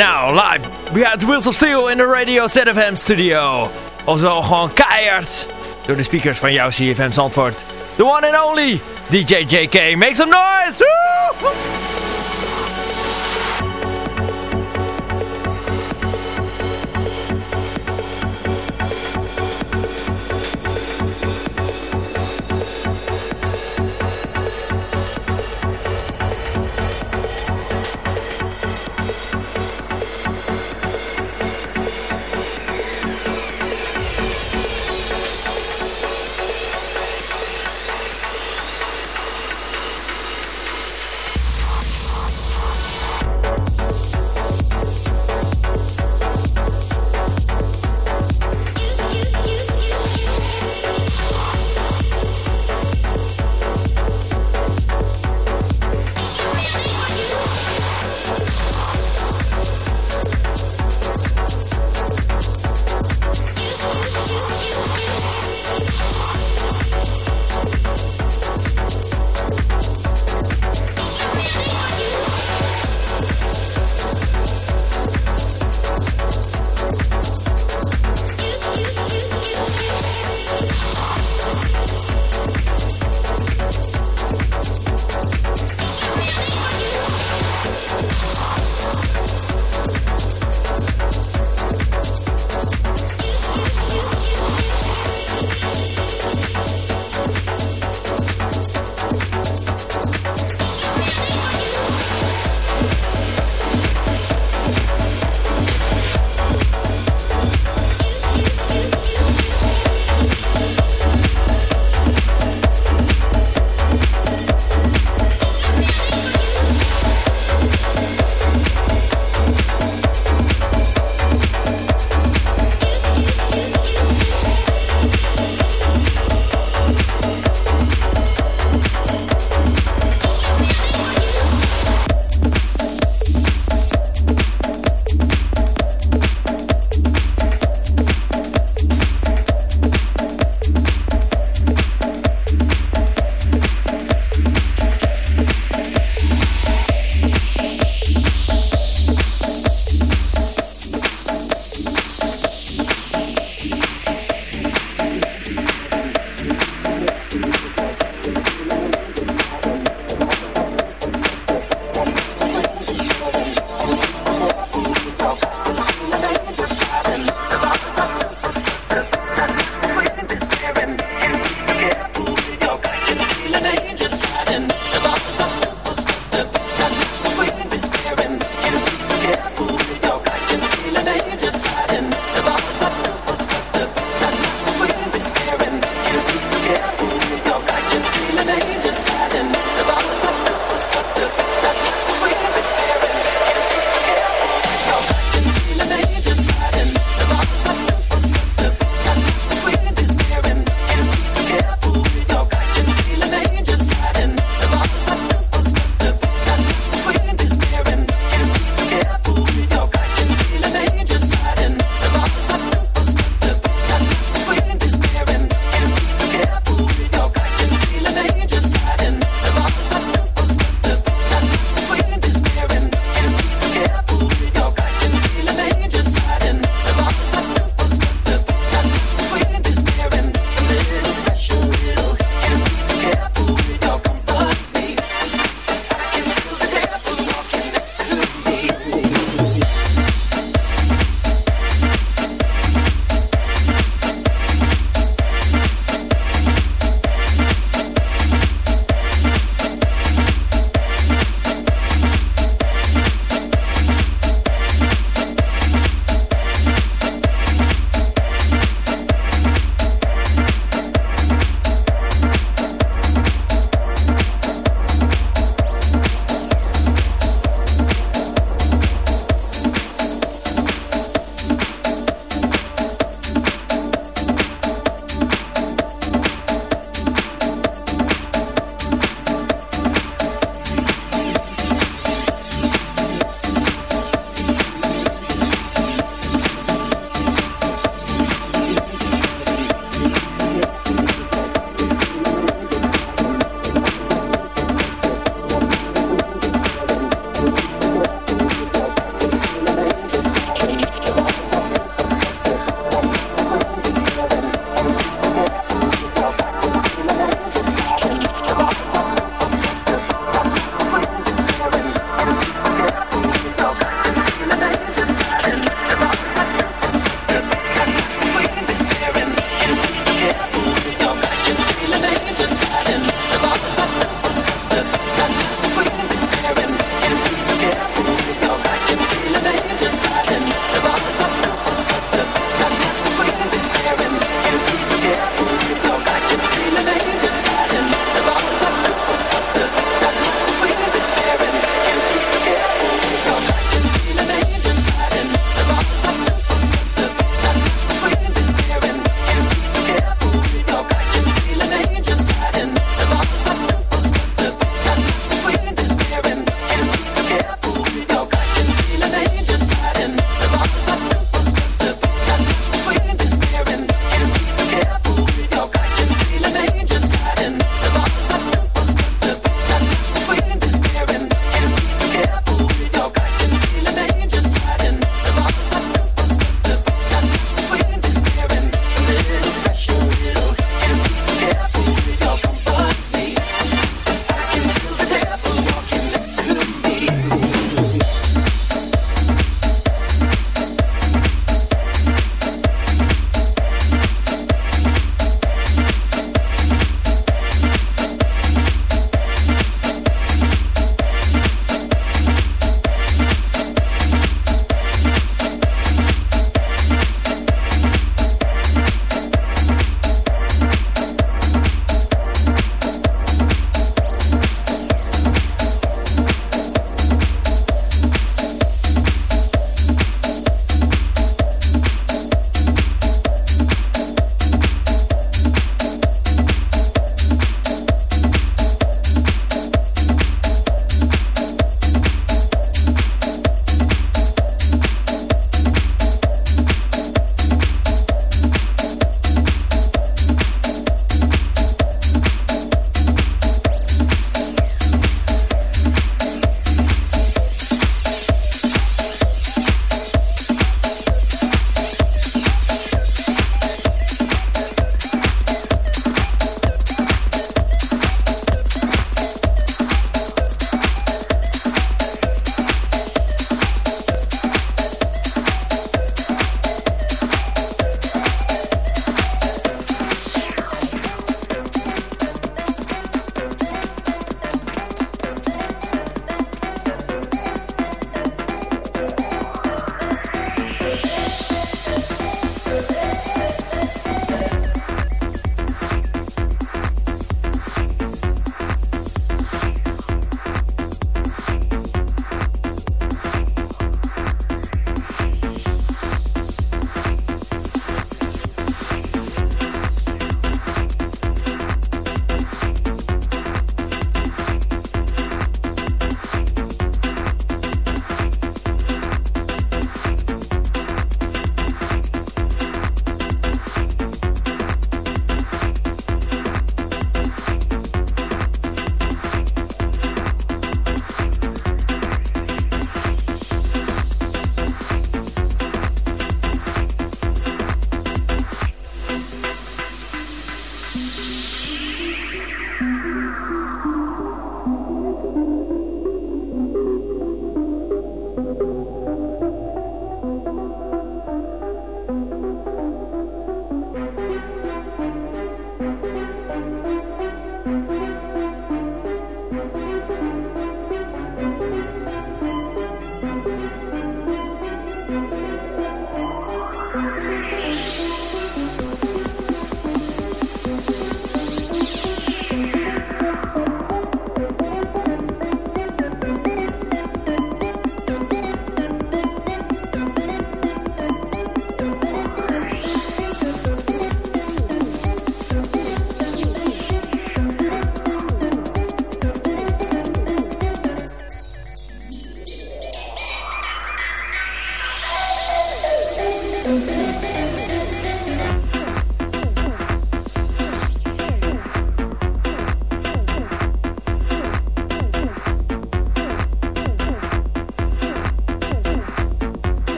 Now, live, we had Wheels of Steel in the Radio ZFM studio. Oftewel gewoon keihard door de speakers van jouw CFM Zandvoort. The one and only DJ JK. Make some noise!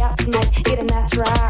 out tonight, get an ass right.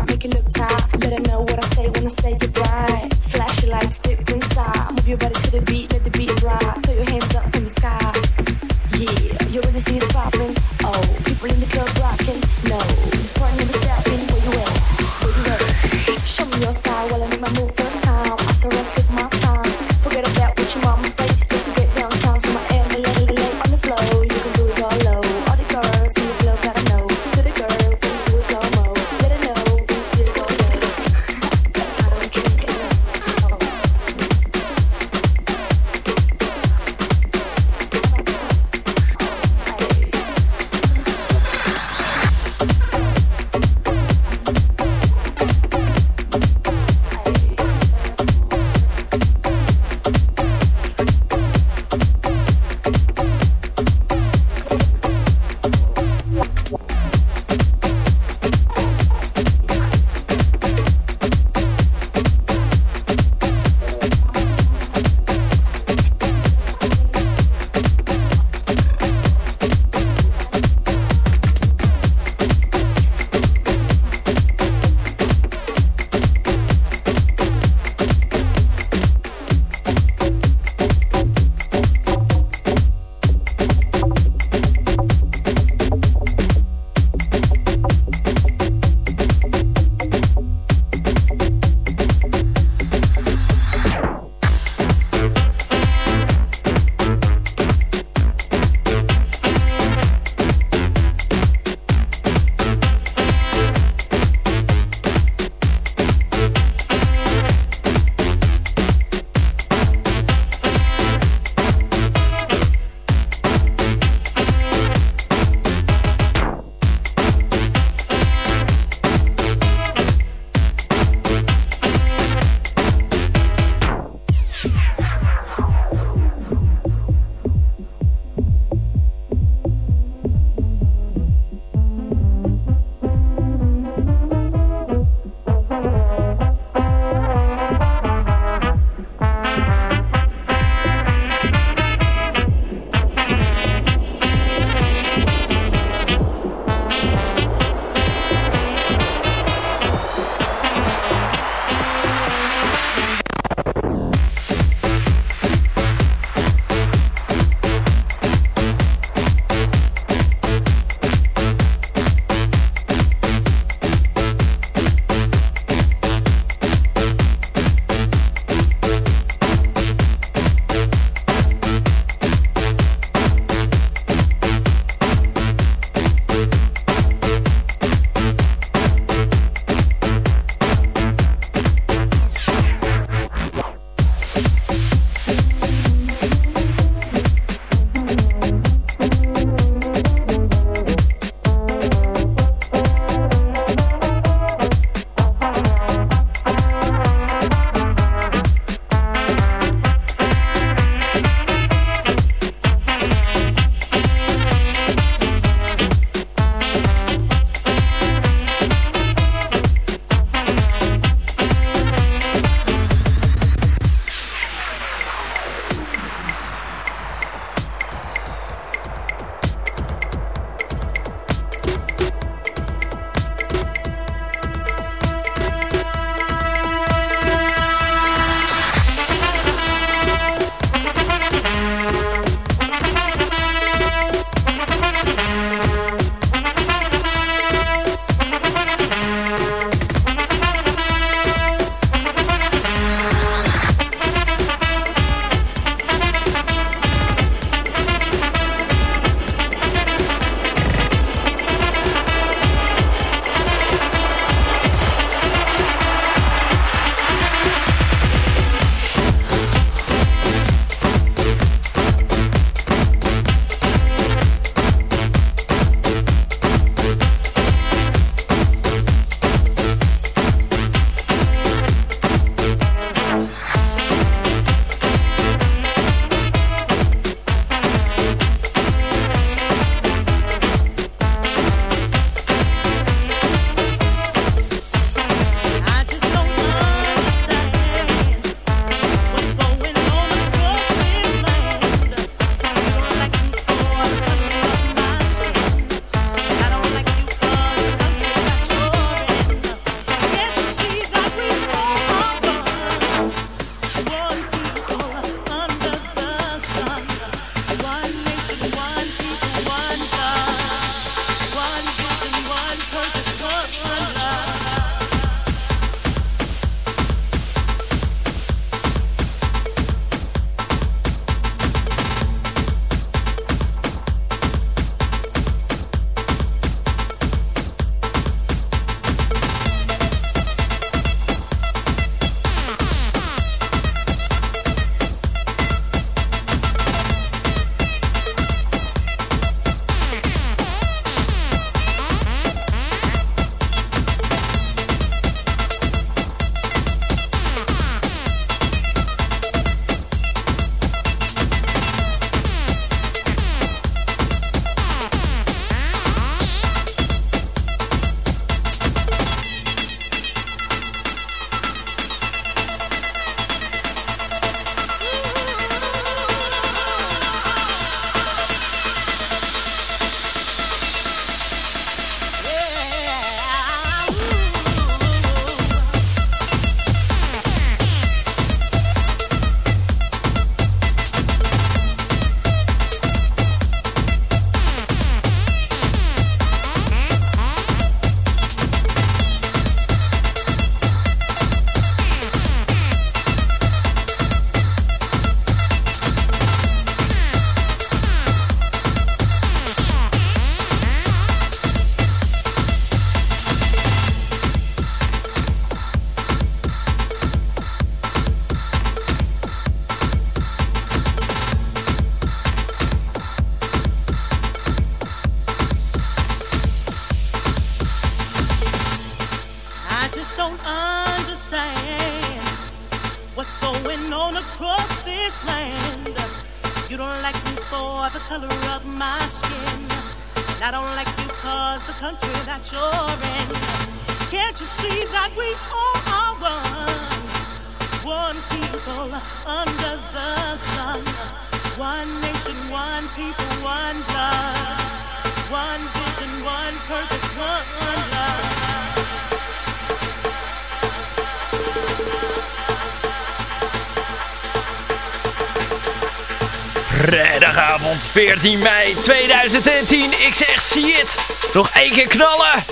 Vrijdagavond 14 mei 2010. Ik zeg, zie het. Nog één keer knallen.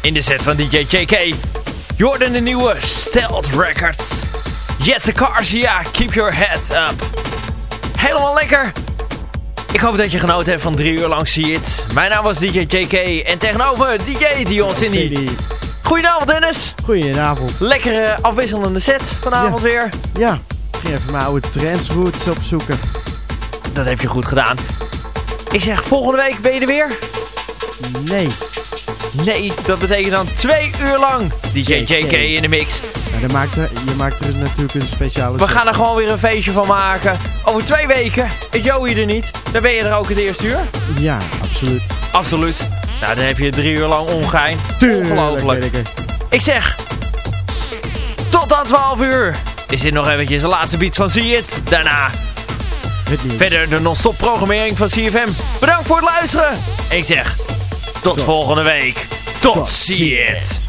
In de set van DJ JK. Jordan de nieuwe Stealth Records. Jesse Garcia, keep your head up. Helemaal lekker. Ik hoop dat je genoten hebt van drie uur lang zie het. Mijn naam was DJ JK en tegenover DJ Dion Cindy. Goedenavond Dennis. Goedenavond. Lekkere afwisselende set vanavond Ja. weer. Ja, ik ging even mijn oude trendsroots opzoeken. Dat heb je goed gedaan. Ik zeg, volgende week ben je er weer? Nee, Nee, dat betekent dan twee uur lang DJ JK in de mix. Maakt je maakt er natuurlijk een speciale... We gaan er gewoon weer een feestje van maken. Over twee weken is Joey er niet. Dan ben je er ook het eerste uur. Ja, absoluut. Absoluut. Nou, dan heb je drie uur lang ongein. Tuurlijk, Ongelooflijk. ik zeg, tot aan 12 uur is dit nog eventjes de laatste beat van See It. Daarna verder de non-stop programmering van CFM. Bedankt voor het luisteren. Ik zeg, tot Tot. volgende week. Tot, Tot See It.